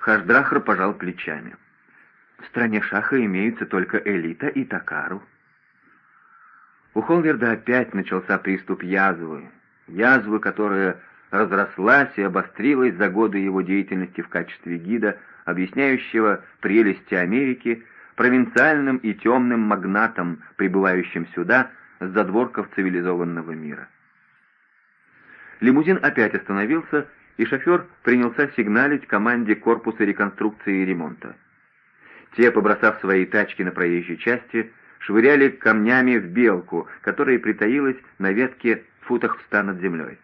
Хашдрахар пожал плечами. В стране шаха имеются только элита и Такару. У Холверда опять начался приступ язвы, язвы, которая разрослась и обострилась за годы его деятельности в качестве гида, объясняющего прелести Америки провинциальным и темным магнатам, прибывающим сюда с задворков цивилизованного мира. Лимузин опять остановился, и шофер принялся сигналить команде корпуса реконструкции и ремонта. Те, побросав свои тачки на проезжей части, швыряли камнями в белку, которая притаилась на ветке в футах в ста над землей.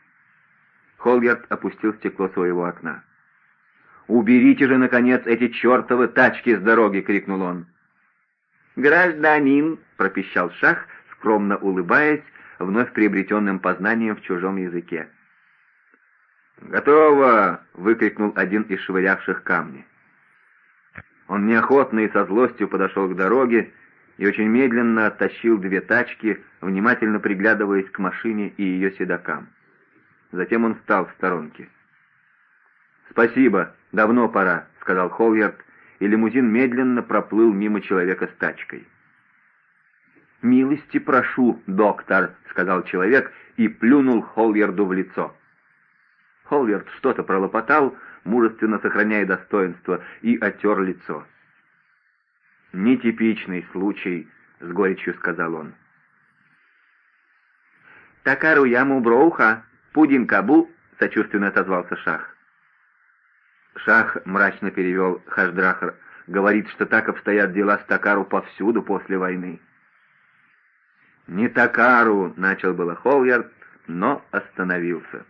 Холгард опустил стекло своего окна. «Уберите же, наконец, эти чертовы тачки с дороги!» — крикнул он. «Гражданин!» — пропищал Шах, скромно улыбаясь, вновь приобретенным познанием в чужом языке. «Готово!» — выкрикнул один из швырявших камни. Он неохотно и со злостью подошел к дороге и очень медленно оттащил две тачки, внимательно приглядываясь к машине и ее седокам. Затем он встал в сторонке. «Спасибо, давно пора», — сказал Холлярд, и лимузин медленно проплыл мимо человека с тачкой. «Милости прошу, доктор», — сказал человек и плюнул Холлярду в лицо. Холлярд что-то пролопотал, мужественно сохраняя достоинство, и оттер лицо. «Нетипичный случай», — с горечью сказал он. «Такару яму броуха, пудин кабу», — сочувственно отозвался Шах. Шах мрачно перевел Хашдрахар, говорит, что так обстоят дела с Такару повсюду после войны. «Не Такару», — начал было Холлярд, но остановился.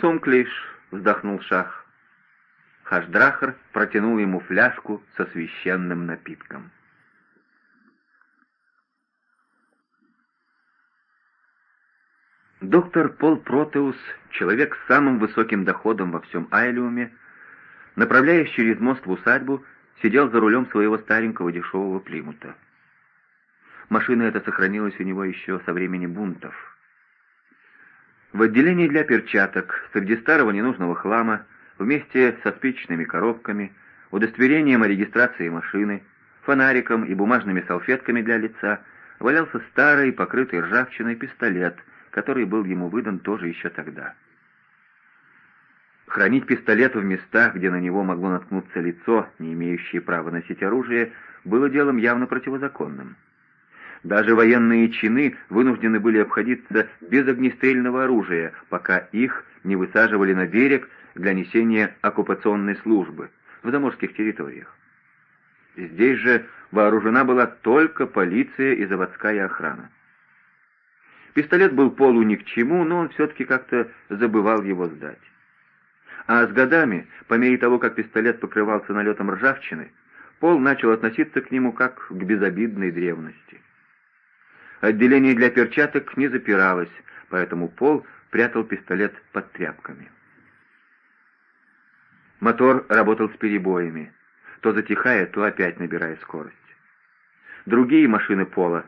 «Сумклиш», — вздохнул Шах. Хашдрахар протянул ему фляжку со священным напитком. Доктор Пол Протеус, человек с самым высоким доходом во всем Айлиуме, направляясь через мост в усадьбу, сидел за рулем своего старенького дешевого плимута. Машина эта сохранилась у него еще со времени бунтов. В отделении для перчаток, среди старого ненужного хлама, вместе со спичечными коробками, удостоверением о регистрации машины, фонариком и бумажными салфетками для лица валялся старый, покрытый ржавчиной пистолет, который был ему выдан тоже еще тогда. Хранить пистолет в местах, где на него могло наткнуться лицо, не имеющее права носить оружие, было делом явно противозаконным. Даже военные чины вынуждены были обходиться без огнестрельного оружия, пока их не высаживали на берег для несения оккупационной службы в заморских территориях. Здесь же вооружена была только полиция и заводская охрана. Пистолет был полу ни к чему, но он все-таки как-то забывал его сдать. А с годами, по мере того, как пистолет покрывался налетом ржавчины, Пол начал относиться к нему как к безобидной древности. Отделение для перчаток не запиралось, поэтому Пол прятал пистолет под тряпками. Мотор работал с перебоями, то затихая, то опять набирая скорость. Другие машины Пола,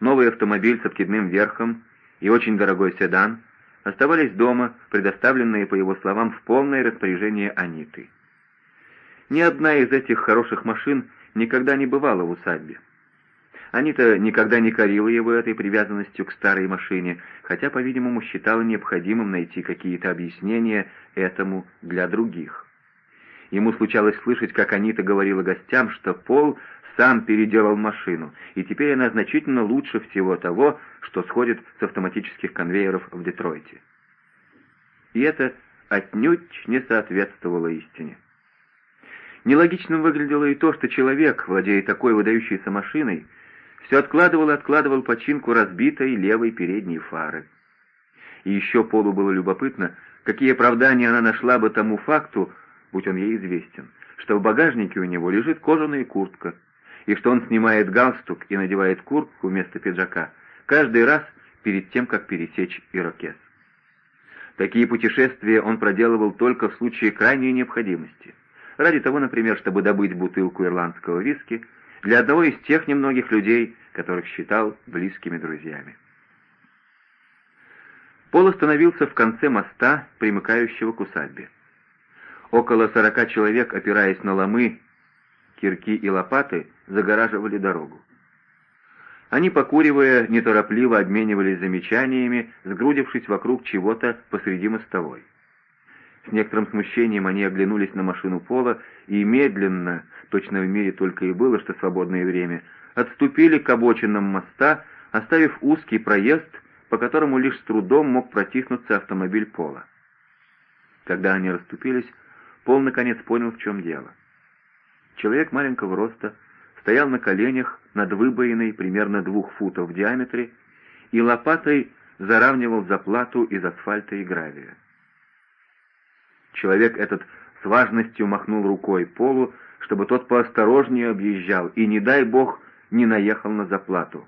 новый автомобиль с откидным верхом и очень дорогой седан, оставались дома, предоставленные, по его словам, в полное распоряжение Аниты. Ни одна из этих хороших машин никогда не бывала в усадьбе. Анита никогда не корила его этой привязанностью к старой машине, хотя, по-видимому, считала необходимым найти какие-то объяснения этому для других. Ему случалось слышать, как Анита говорила гостям, что Пол сам переделал машину, и теперь она значительно лучше всего того, что сходит с автоматических конвейеров в Детройте. И это отнюдь не соответствовало истине. Нелогичным выглядело и то, что человек, владея такой выдающейся машиной, все откладывал и откладывал починку разбитой левой передней фары. И еще Полу было любопытно, какие оправдания она нашла бы тому факту, будь он ей известен, что в багажнике у него лежит кожаная куртка, и что он снимает галстук и надевает куртку вместо пиджака каждый раз перед тем, как пересечь ирокез. Такие путешествия он проделывал только в случае крайней необходимости. Ради того, например, чтобы добыть бутылку ирландского виски для одного из тех немногих людей, которых считал близкими друзьями. Пол остановился в конце моста, примыкающего к усадьбе. Около сорока человек, опираясь на ломы, кирки и лопаты, загораживали дорогу. Они, покуривая, неторопливо обменивались замечаниями, сгрудившись вокруг чего-то посреди мостовой. С некоторым смущением они оглянулись на машину пола и медленно, точно в мире только и было, что свободное время, отступили к обочинам моста, оставив узкий проезд, по которому лишь с трудом мог протиснуться автомобиль пола. Когда они расступились, Пол наконец понял, в чем дело. Человек маленького роста стоял на коленях над выбоиной примерно двух футов в диаметре и лопатой заравнивал заплату из асфальта и гравия. Человек этот с важностью махнул рукой Полу, чтобы тот поосторожнее объезжал и, не дай бог, не наехал на заплату.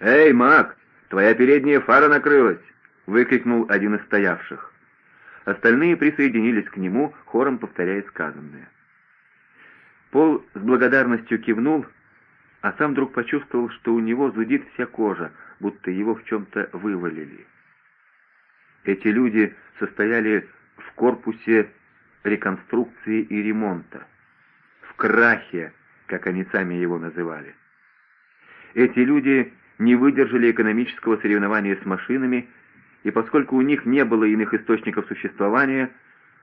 «Эй, Мак, твоя передняя фара накрылась!» — выкрикнул один из стоявших. Остальные присоединились к нему, хором повторяя сказанное. Пол с благодарностью кивнул, а сам вдруг почувствовал, что у него зудит вся кожа, будто его в чем-то вывалили. Эти люди состояли в корпусе реконструкции и ремонта, в крахе, как они сами его называли. Эти люди не выдержали экономического соревнования с машинами, и поскольку у них не было иных источников существования,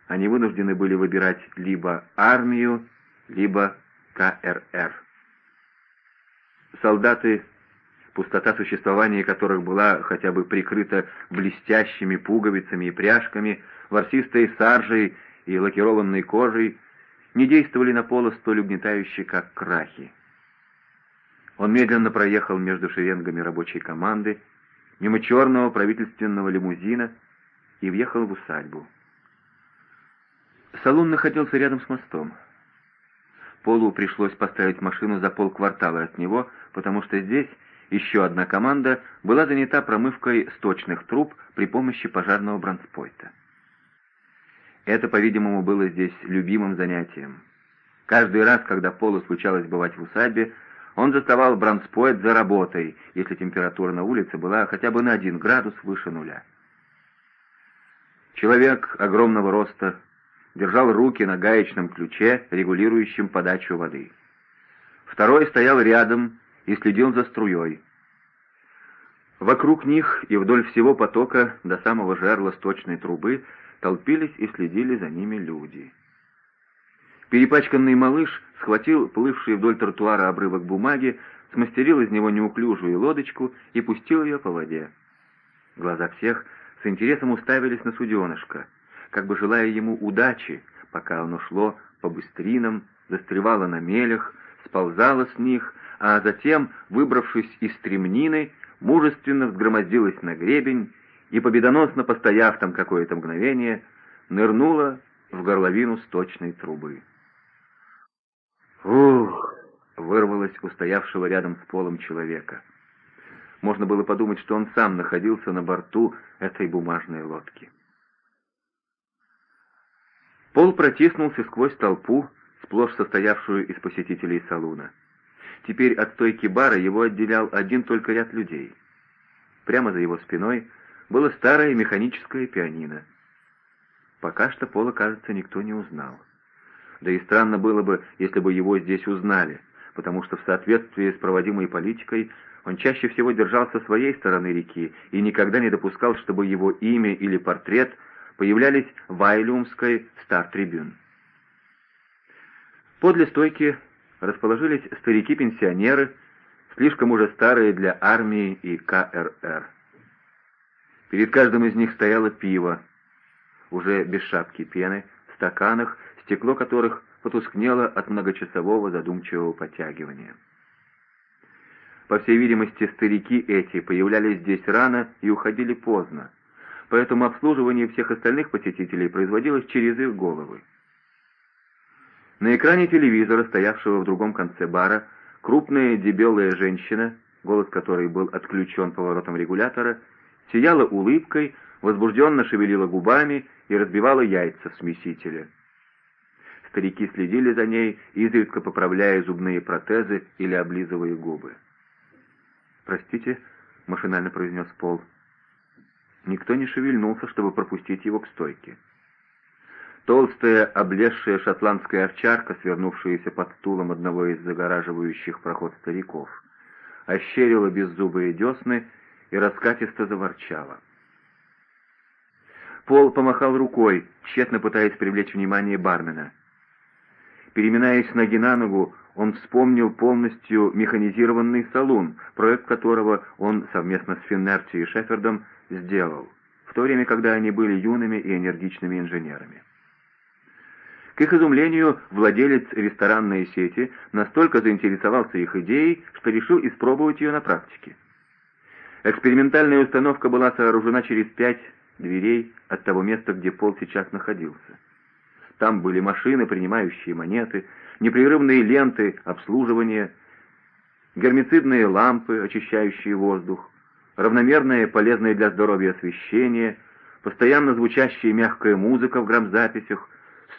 они вынуждены были выбирать либо армию, либо КРР. Солдаты, пустота существования которых была хотя бы прикрыта блестящими пуговицами и пряжками, ворсистой саржей и лакированной кожей, не действовали на поло столь угнетающе, как крахи. Он медленно проехал между шеренгами рабочей команды, мимо черного правительственного лимузина и въехал в усадьбу. Салон находился рядом с мостом. Полу пришлось поставить машину за полквартала от него, потому что здесь еще одна команда была занята промывкой сточных труб при помощи пожарного бронспойта. Это, по-видимому, было здесь любимым занятием. Каждый раз, когда Полу случалось бывать в усадьбе, он заставал бронспойт за работой, если температура на улице была хотя бы на один градус выше нуля. Человек огромного роста держал руки на гаечном ключе, регулирующем подачу воды. Второй стоял рядом и следил за струей. Вокруг них и вдоль всего потока до самого жерла сточной трубы толпились и следили за ними люди. Перепачканный малыш схватил плывший вдоль тротуара обрывок бумаги, смастерил из него неуклюжую лодочку и пустил ее по воде. Глаза всех с интересом уставились на суденышко, как бы желая ему удачи, пока оно шло по быстринам, застревало на мелях, сползало с них, а затем, выбравшись из стремнины, мужественно взгромоздилось на гребень и, победоносно постояв там какое-то мгновение, нырнуло в горловину сточной трубы. «Ух!» — вырвалось у стоявшего рядом с полом человека. Можно было подумать, что он сам находился на борту этой бумажной лодки. Пол протиснулся сквозь толпу, сплошь состоявшую из посетителей салуна. Теперь от стойки бара его отделял один только ряд людей. Прямо за его спиной было старое механическое пианино. Пока что Пола, кажется, никто не узнал. Да и странно было бы, если бы его здесь узнали, потому что в соответствии с проводимой политикой он чаще всего держался своей стороны реки и никогда не допускал, чтобы его имя или портрет появлялись в Айлюмской Стар-Трибюн. Подле стойки расположились старики-пенсионеры, слишком уже старые для армии и КРР. Перед каждым из них стояло пиво, уже без шапки пены, в стаканах стекло которых потускнело от многочасового задумчивого подтягивания. По всей видимости, старики эти появлялись здесь рано и уходили поздно, поэтому обслуживание всех остальных посетителей производилось через их головы. На экране телевизора, стоявшего в другом конце бара, крупная дебелая женщина, голос которой был отключен поворотом регулятора, сияла улыбкой, возбужденно шевелила губами и разбивала яйца в смесителе. Старики следили за ней, изредка поправляя зубные протезы или облизывая губы. «Простите», — машинально произнес Пол. Никто не шевельнулся, чтобы пропустить его к стойке. Толстая, облезшая шотландская овчарка, свернувшаяся под стулом одного из загораживающих проход стариков, ощерила беззубые десны и раскатисто заворчала. Пол помахал рукой, тщетно пытаясь привлечь внимание бармена. Переминаясь ноги на ногу, он вспомнил полностью механизированный салон, проект которого он совместно с Финнерти и Шефердом сделал, в то время, когда они были юными и энергичными инженерами. К их изумлению, владелец ресторанной сети настолько заинтересовался их идеей, что решил испробовать ее на практике. Экспериментальная установка была сооружена через пять дверей от того места, где Пол сейчас находился. Там были машины, принимающие монеты, непрерывные ленты обслуживания, гермицидные лампы, очищающие воздух, равномерное полезное для здоровья освещение, постоянно звучащая мягкая музыка в грамзаписях,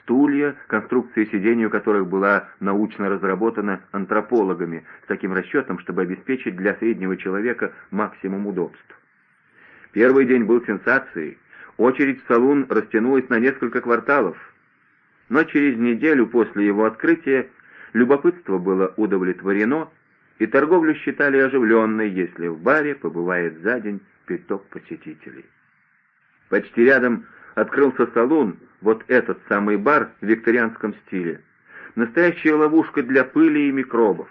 стулья, конструкция сидений у которых была научно разработана антропологами с таким расчетом, чтобы обеспечить для среднего человека максимум удобств. Первый день был сенсацией. Очередь в салон растянулась на несколько кварталов. Но через неделю после его открытия любопытство было удовлетворено, и торговлю считали оживленной, если в баре побывает за день пяток посетителей. Почти рядом открылся салон, вот этот самый бар в викторианском стиле. Настоящая ловушка для пыли и микробов,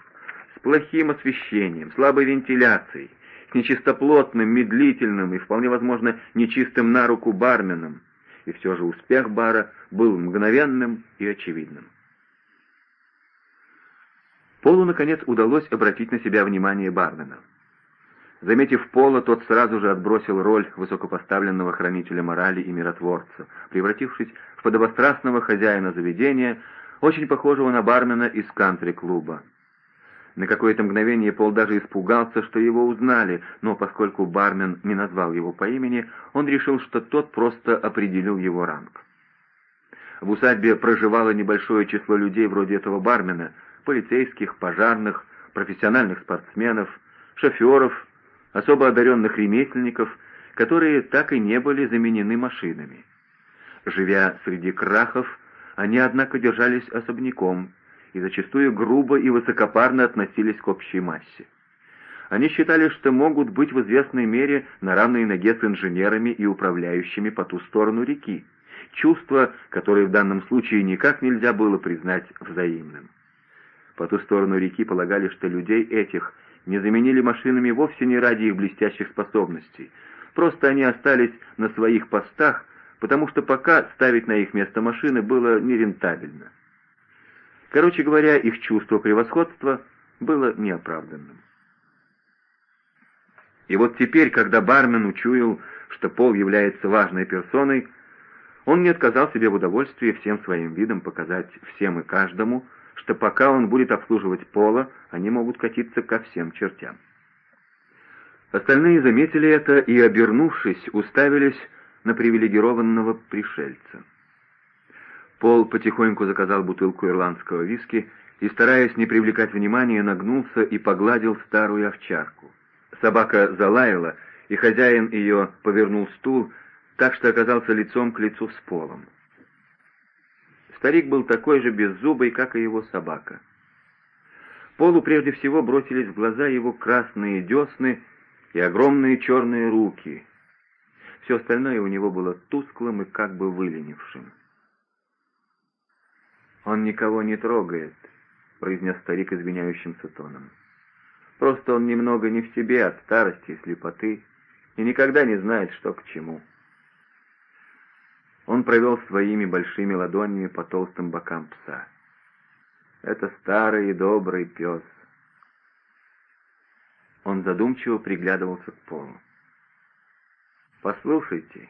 с плохим освещением, слабой вентиляцией, с нечистоплотным, медлительным и, вполне возможно, нечистым на руку барменом. И все же успех бара был мгновенным и очевидным. Полу, наконец, удалось обратить на себя внимание бармена. Заметив Пола, тот сразу же отбросил роль высокопоставленного хранителя морали и миротворца, превратившись в подобострастного хозяина заведения, очень похожего на бармена из кантри-клуба. На какое-то мгновение Пол даже испугался, что его узнали, но поскольку бармен не назвал его по имени, он решил, что тот просто определил его ранг. В усадьбе проживало небольшое число людей вроде этого бармена, полицейских, пожарных, профессиональных спортсменов, шоферов, особо одаренных ремесленников, которые так и не были заменены машинами. Живя среди крахов, они, однако, держались особняком и зачастую грубо и высокопарно относились к общей массе. Они считали, что могут быть в известной мере на равной ноге с инженерами и управляющими по ту сторону реки, чувство, которое в данном случае никак нельзя было признать взаимным. По ту сторону реки полагали, что людей этих не заменили машинами вовсе не ради их блестящих способностей. Просто они остались на своих постах, потому что пока ставить на их место машины было нерентабельно. Короче говоря, их чувство превосходства было неоправданным. И вот теперь, когда бармен учуял, что Пол является важной персоной, он не отказал себе в удовольствии всем своим видом показать всем и каждому, что пока он будет обслуживать Пола, они могут катиться ко всем чертям. Остальные заметили это и, обернувшись, уставились на привилегированного пришельца. Пол потихоньку заказал бутылку ирландского виски и, стараясь не привлекать внимания, нагнулся и погладил старую овчарку. Собака залаяла, и хозяин ее повернул стул, так что оказался лицом к лицу с Полом. Старик был такой же беззубый, как и его собака. Полу прежде всего бросились в глаза его красные десны и огромные черные руки. Все остальное у него было тусклым и как бы выленившим. «Он никого не трогает», — произнес старик извиняющимся тоном. «Просто он немного не в себе от старости и слепоты и никогда не знает, что к чему». Он провел своими большими ладонями по толстым бокам пса. Это старый и добрый пес. Он задумчиво приглядывался к полу. «Послушайте,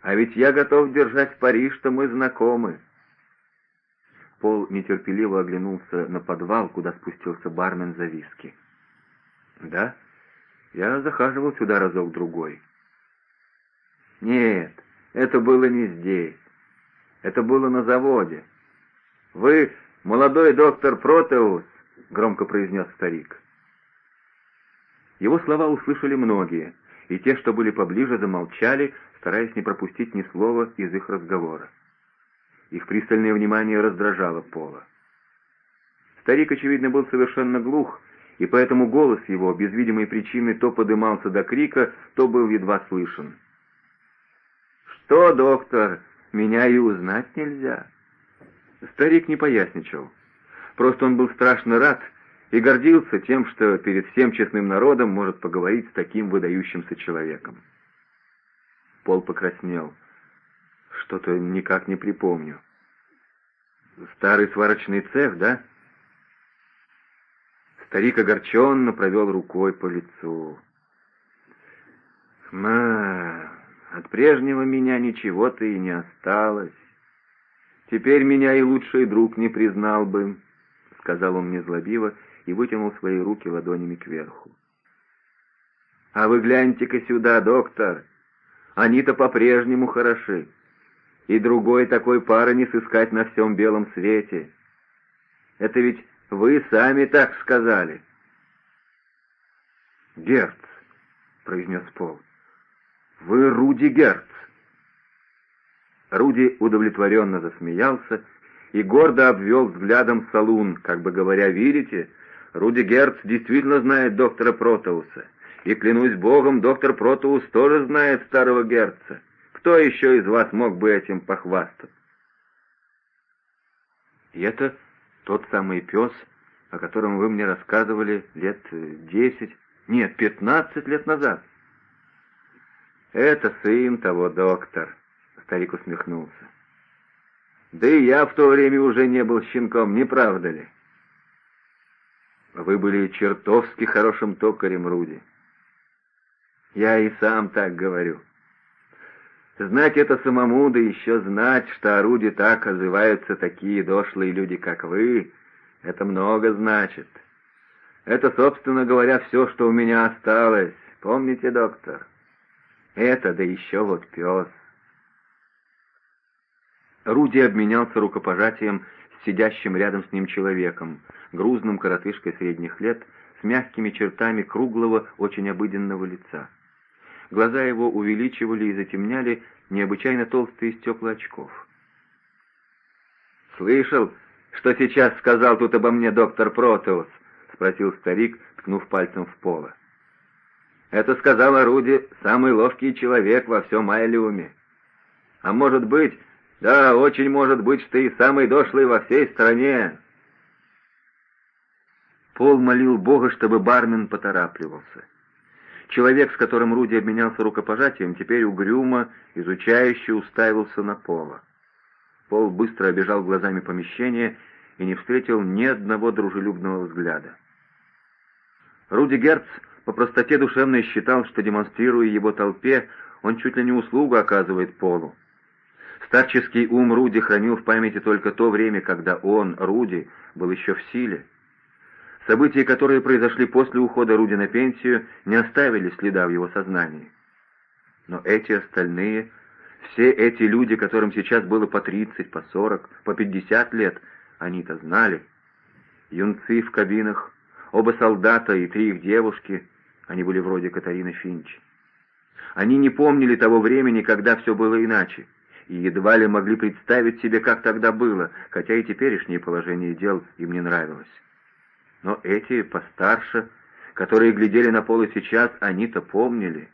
а ведь я готов держать пари, что мы знакомы». Пол нетерпеливо оглянулся на подвал, куда спустился бармен за виски. «Да, я захаживал сюда разок-другой». «Нет, это было не здесь. Это было на заводе. «Вы молодой доктор Протеус», — громко произнес старик. Его слова услышали многие, и те, что были поближе, замолчали, стараясь не пропустить ни слова из их разговора. Их пристальное внимание раздражало Пола. Старик, очевидно, был совершенно глух, и поэтому голос его, без видимой причины, то подымался до крика, то был едва слышен. «Что, доктор, меня и узнать нельзя?» Старик не поясничал. Просто он был страшно рад и гордился тем, что перед всем честным народом может поговорить с таким выдающимся человеком. Пол покраснел. Что-то никак не припомню. Старый сварочный цех, да? Старик огорченно провел рукой по лицу. «Ма, от прежнего меня ничего-то и не осталось. Теперь меня и лучший друг не признал бы», — сказал он незлобиво и вытянул свои руки ладонями кверху. «А вы гляньте-ка сюда, доктор, они-то по-прежнему хороши, и другой такой пары не сыскать на всем белом свете. Это ведь вы сами так сказали». «Герц», — произнес Пол, — «вы Руди Герц». Руди удовлетворенно засмеялся и гордо обвел взглядом салун, как бы говоря, «Видите, Руди Герц действительно знает доктора Протоуса, и, клянусь богом, доктор Протоус тоже знает старого Герца. Кто еще из вас мог бы этим похвастаться?» «И это тот самый пес, о котором вы мне рассказывали лет десять, нет, пятнадцать лет назад». «Это сын того, доктор», — старик усмехнулся. «Да и я в то время уже не был щенком, не правда ли?» «Вы были чертовски хорошим токарем, Руди». «Я и сам так говорю». Знать это самому, да еще знать, что о Руди так озываются такие дошлые люди, как вы, это много значит. Это, собственно говоря, все, что у меня осталось. Помните, доктор? Это, да еще вот пес. Руди обменялся рукопожатием с сидящим рядом с ним человеком, грузным коротышкой средних лет, с мягкими чертами круглого, очень обыденного лица. Глаза его увеличивали и затемняли необычайно толстые стекла очков. «Слышал, что сейчас сказал тут обо мне доктор Протеус?» — спросил старик, ткнув пальцем в поло. «Это сказал Оруди самый ловкий человек во всем Айлиуме. А может быть, да, очень может быть, что и самый дошлый во всей стране. Пол молил Бога, чтобы бармен поторапливался. Человек, с которым Руди обменялся рукопожатием, теперь угрюмо, изучающе уставился на Пола. Пол быстро обежал глазами помещение и не встретил ни одного дружелюбного взгляда. Руди Герц по простоте душевной считал, что, демонстрируя его толпе, он чуть ли не услугу оказывает Полу. Старческий ум Руди хранил в памяти только то время, когда он, Руди, был еще в силе. События, которые произошли после ухода Руди на пенсию, не оставили следа в его сознании. Но эти остальные, все эти люди, которым сейчас было по 30, по 40, по 50 лет, они-то знали. Юнцы в кабинах, оба солдата и три их девушки, они были вроде Катарины Финч. Они не помнили того времени, когда все было иначе и едва ли могли представить себе, как тогда было, хотя и теперешнее положение дел им не нравилось. Но эти постарше, которые глядели на поле сейчас, они-то помнили.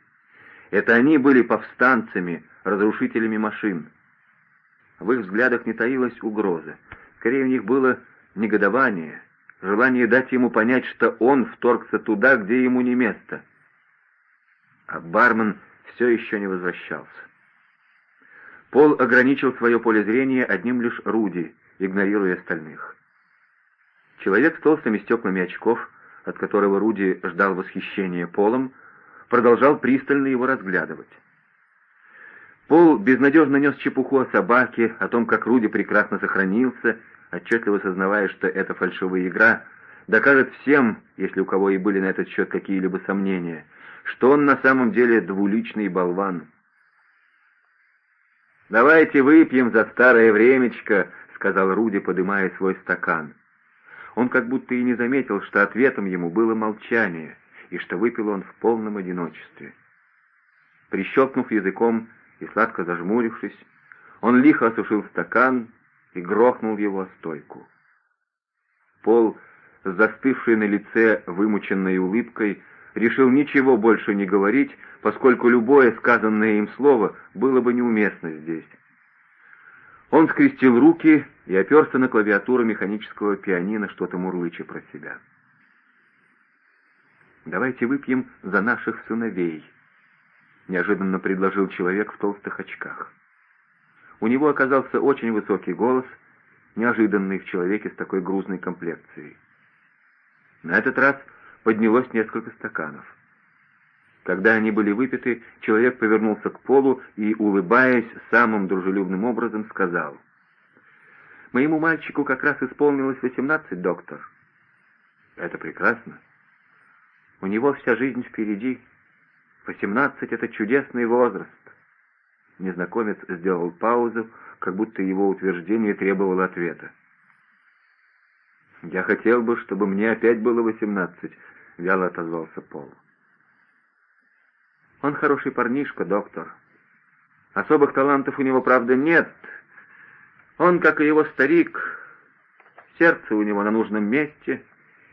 Это они были повстанцами, разрушителями машин. В их взглядах не таилась угроза. Скорее, у них было негодование, желание дать ему понять, что он вторгся туда, где ему не место. А бармен все еще не возвращался. Пол ограничил свое поле зрения одним лишь Руди, игнорируя остальных. Человек с толстыми стеклами очков, от которого Руди ждал восхищения Полом, продолжал пристально его разглядывать. Пол безнадежно нес чепуху о собаке, о том, как Руди прекрасно сохранился, отчетливо сознавая, что эта фальшивая игра докажет всем, если у кого и были на этот счет какие-либо сомнения, что он на самом деле двуличный болван. «Давайте выпьем за старое времечко», — сказал Руди, подымая свой стакан. Он как будто и не заметил, что ответом ему было молчание, и что выпил он в полном одиночестве. Прищелкнув языком и сладко зажмурившись, он лихо осушил стакан и грохнул его о стойку. Пол, застывший на лице вымученной улыбкой, решил ничего больше не говорить, поскольку любое сказанное им слово было бы неуместно здесь. Он скрестил руки и оперся на клавиатуру механического пианино, что-то мурлыча про себя. «Давайте выпьем за наших сыновей», — неожиданно предложил человек в толстых очках. У него оказался очень высокий голос, неожиданный в человеке с такой грузной комплекцией. На этот раз поднялось несколько стаканов. Когда они были выпиты, человек повернулся к полу и, улыбаясь самым дружелюбным образом, сказал, «Моему мальчику как раз исполнилось восемнадцать, доктор». «Это прекрасно. У него вся жизнь впереди. Восемнадцать — это чудесный возраст». Незнакомец сделал паузу, как будто его утверждение требовало ответа. «Я хотел бы, чтобы мне опять было восемнадцать», — вяло отозвался Пол. «Он хороший парнишка, доктор. Особых талантов у него, правда, нет. Он, как и его старик, сердце у него на нужном месте,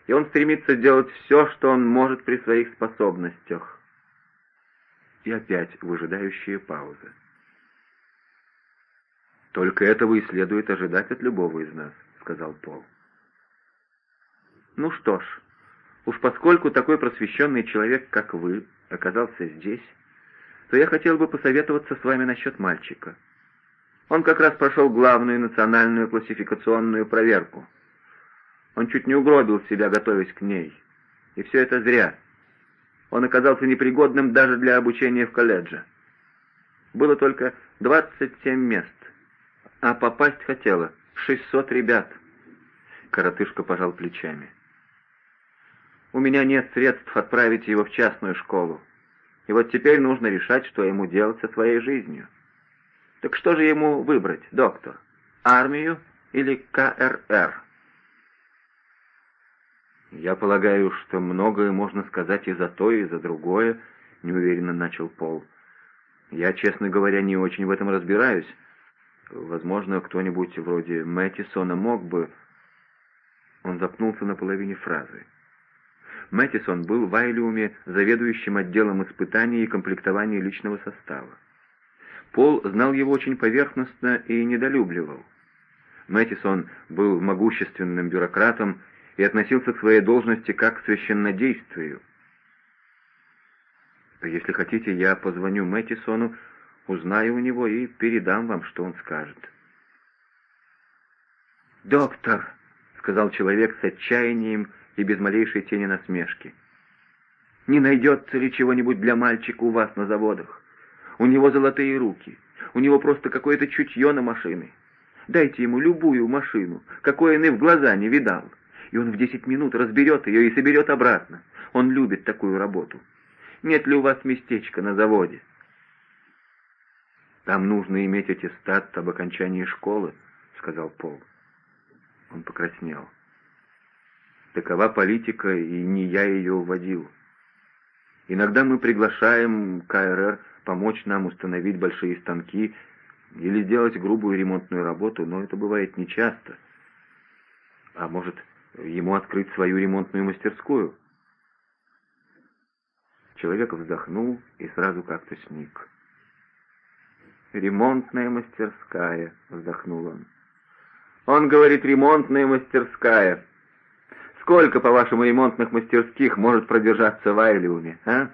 и он стремится делать все, что он может при своих способностях». И опять выжидающая пауза. «Только этого и следует ожидать от любого из нас», — сказал Пол. «Ну что ж, уж поскольку такой просвещенный человек, как вы, оказался здесь, то я хотел бы посоветоваться с вами насчет мальчика. Он как раз прошел главную национальную классификационную проверку. Он чуть не угробил себя, готовясь к ней. И все это зря. Он оказался непригодным даже для обучения в колледже. Было только 27 мест, а попасть хотела 600 ребят. Коротышка пожал плечами. У меня нет средств отправить его в частную школу. И вот теперь нужно решать, что ему делать со своей жизнью. Так что же ему выбрать, доктор? Армию или КРР? Я полагаю, что многое можно сказать и за то, и за другое, неуверенно начал Пол. Я, честно говоря, не очень в этом разбираюсь. Возможно, кто-нибудь вроде Мэттисона мог бы... Он запнулся на половине фразы. Мэттисон был в Айлиуме заведующим отделом испытаний и комплектования личного состава. Пол знал его очень поверхностно и недолюбливал. Мэттисон был могущественным бюрократом и относился к своей должности как к священнодействию. Если хотите, я позвоню Мэттисону, узнаю у него и передам вам, что он скажет. «Доктор», — сказал человек с отчаянием и без малейшей тени насмешки. «Не найдется ли чего-нибудь для мальчика у вас на заводах? У него золотые руки, у него просто какое-то чутье на машины. Дайте ему любую машину, какой он и в глаза не видал, и он в десять минут разберет ее и соберет обратно. Он любит такую работу. Нет ли у вас местечка на заводе?» «Там нужно иметь аттестат об окончании школы», — сказал Пол. Он покраснел. Такова политика, и не я ее уводил. Иногда мы приглашаем КРР помочь нам установить большие станки или сделать грубую ремонтную работу, но это бывает нечасто. А может, ему открыть свою ремонтную мастерскую? Человек вздохнул и сразу как-то сник. «Ремонтная мастерская», — вздохнул он. «Он говорит, ремонтная мастерская». Сколько, по-вашему, ремонтных мастерских может продержаться в Айлиуме, а?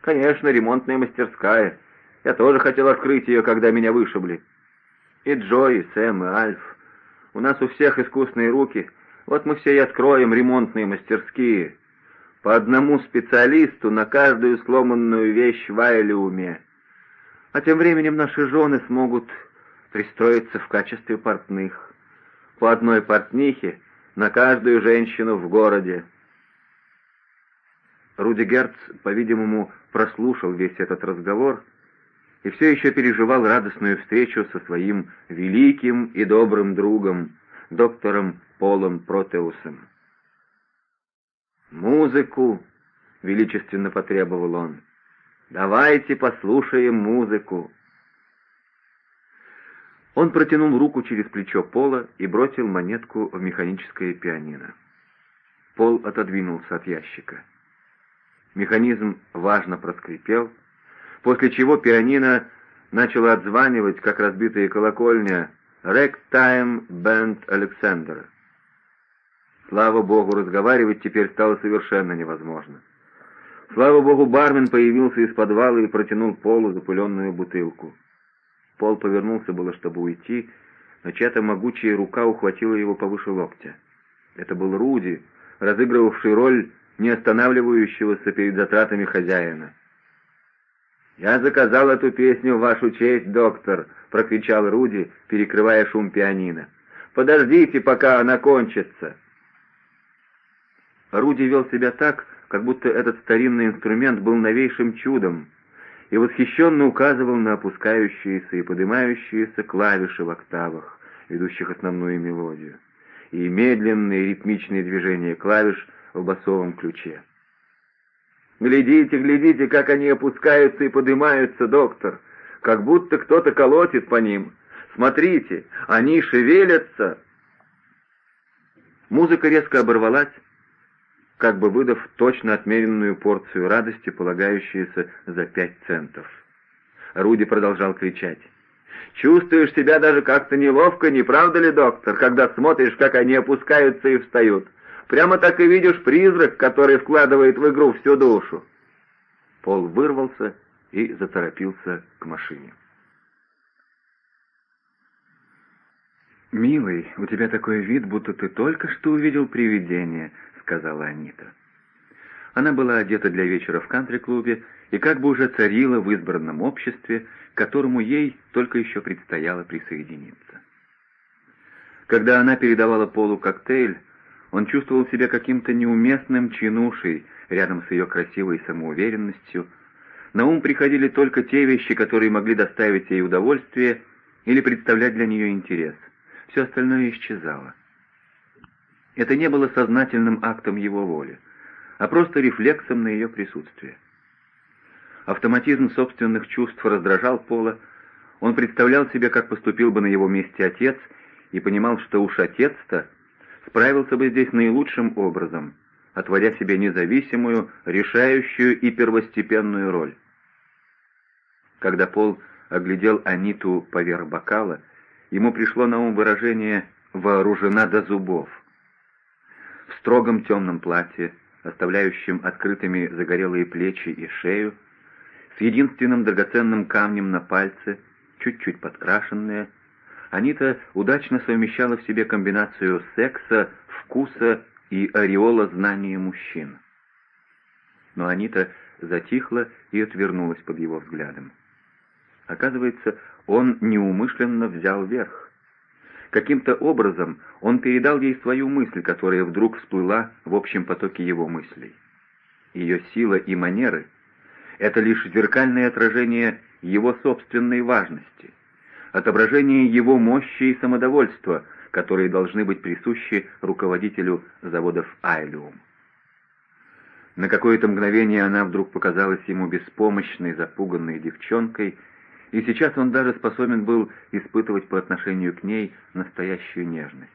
Конечно, ремонтная мастерская. Я тоже хотел открыть ее, когда меня вышибли. И Джо, и Сэм, и Альф. У нас у всех искусные руки. Вот мы все и откроем ремонтные мастерские. По одному специалисту на каждую сломанную вещь в Айлиуме. А тем временем наши жены смогут пристроиться в качестве портных. По одной портнихе на каждую женщину в городе. Руди Герц, по-видимому, прослушал весь этот разговор и все еще переживал радостную встречу со своим великим и добрым другом, доктором Полом Протеусом. «Музыку!» — величественно потребовал он. «Давайте послушаем музыку!» Он протянул руку через плечо Пола и бросил монетку в механическое пианино. Пол отодвинулся от ящика. Механизм важно проскрипел, после чего пианино начало отзванивать, как разбитая колокольня, «Рэг-тайм Бенд Александра». Слава богу, разговаривать теперь стало совершенно невозможно. Слава богу, бармен появился из подвала и протянул Полу запыленную бутылку. Пол повернулся было, чтобы уйти, но чья-то могучая рука ухватила его повыше локтя. Это был Руди, разыгрывавший роль не останавливающегося перед затратами хозяина. «Я заказал эту песню в вашу честь, доктор!» — прокричал Руди, перекрывая шум пианино. «Подождите, пока она кончится!» Руди вел себя так, как будто этот старинный инструмент был новейшим чудом, и восхищенно указывал на опускающиеся и поднимающиеся клавиши в октавах, ведущих основную мелодию, и медленные ритмичные движения клавиш в басовом ключе. «Глядите, глядите, как они опускаются и поднимаются, доктор, как будто кто-то колотит по ним. Смотрите, они шевелятся!» Музыка резко оборвалась, как бы выдав точно отмеренную порцию радости, полагающуюся за пять центов. Руди продолжал кричать. «Чувствуешь себя даже как-то неловко, не правда ли, доктор, когда смотришь, как они опускаются и встают? Прямо так и видишь призрак, который вкладывает в игру всю душу». Пол вырвался и заторопился к машине. «Милый, у тебя такой вид, будто ты только что увидел привидение», сказала Анита. Она была одета для вечера в кантри-клубе и как бы уже царила в избранном обществе, к которому ей только еще предстояло присоединиться. Когда она передавала Полу коктейль, он чувствовал себя каким-то неуместным чинушей рядом с ее красивой самоуверенностью. На ум приходили только те вещи, которые могли доставить ей удовольствие или представлять для нее интерес. Все остальное исчезало. Это не было сознательным актом его воли, а просто рефлексом на ее присутствие. Автоматизм собственных чувств раздражал Пола, он представлял себе, как поступил бы на его месте отец, и понимал, что уж отец-то справился бы здесь наилучшим образом, отводя себе независимую, решающую и первостепенную роль. Когда Пол оглядел Аниту поверх бокала, ему пришло на ум выражение «вооружена до зубов» строгом темном платье, оставляющем открытыми загорелые плечи и шею, с единственным драгоценным камнем на пальце, чуть-чуть подкрашенная, Анита удачно совмещала в себе комбинацию секса, вкуса и ореола знания мужчин. Но Анита затихла и отвернулась под его взглядом. Оказывается, он неумышленно взял верх. Каким-то образом он передал ей свою мысль, которая вдруг всплыла в общем потоке его мыслей. Ее сила и манеры — это лишь зеркальное отражение его собственной важности, отображение его мощи и самодовольства, которые должны быть присущи руководителю заводов «Айлиум». На какое-то мгновение она вдруг показалась ему беспомощной, запуганной девчонкой — и сейчас он даже способен был испытывать по отношению к ней настоящую нежность.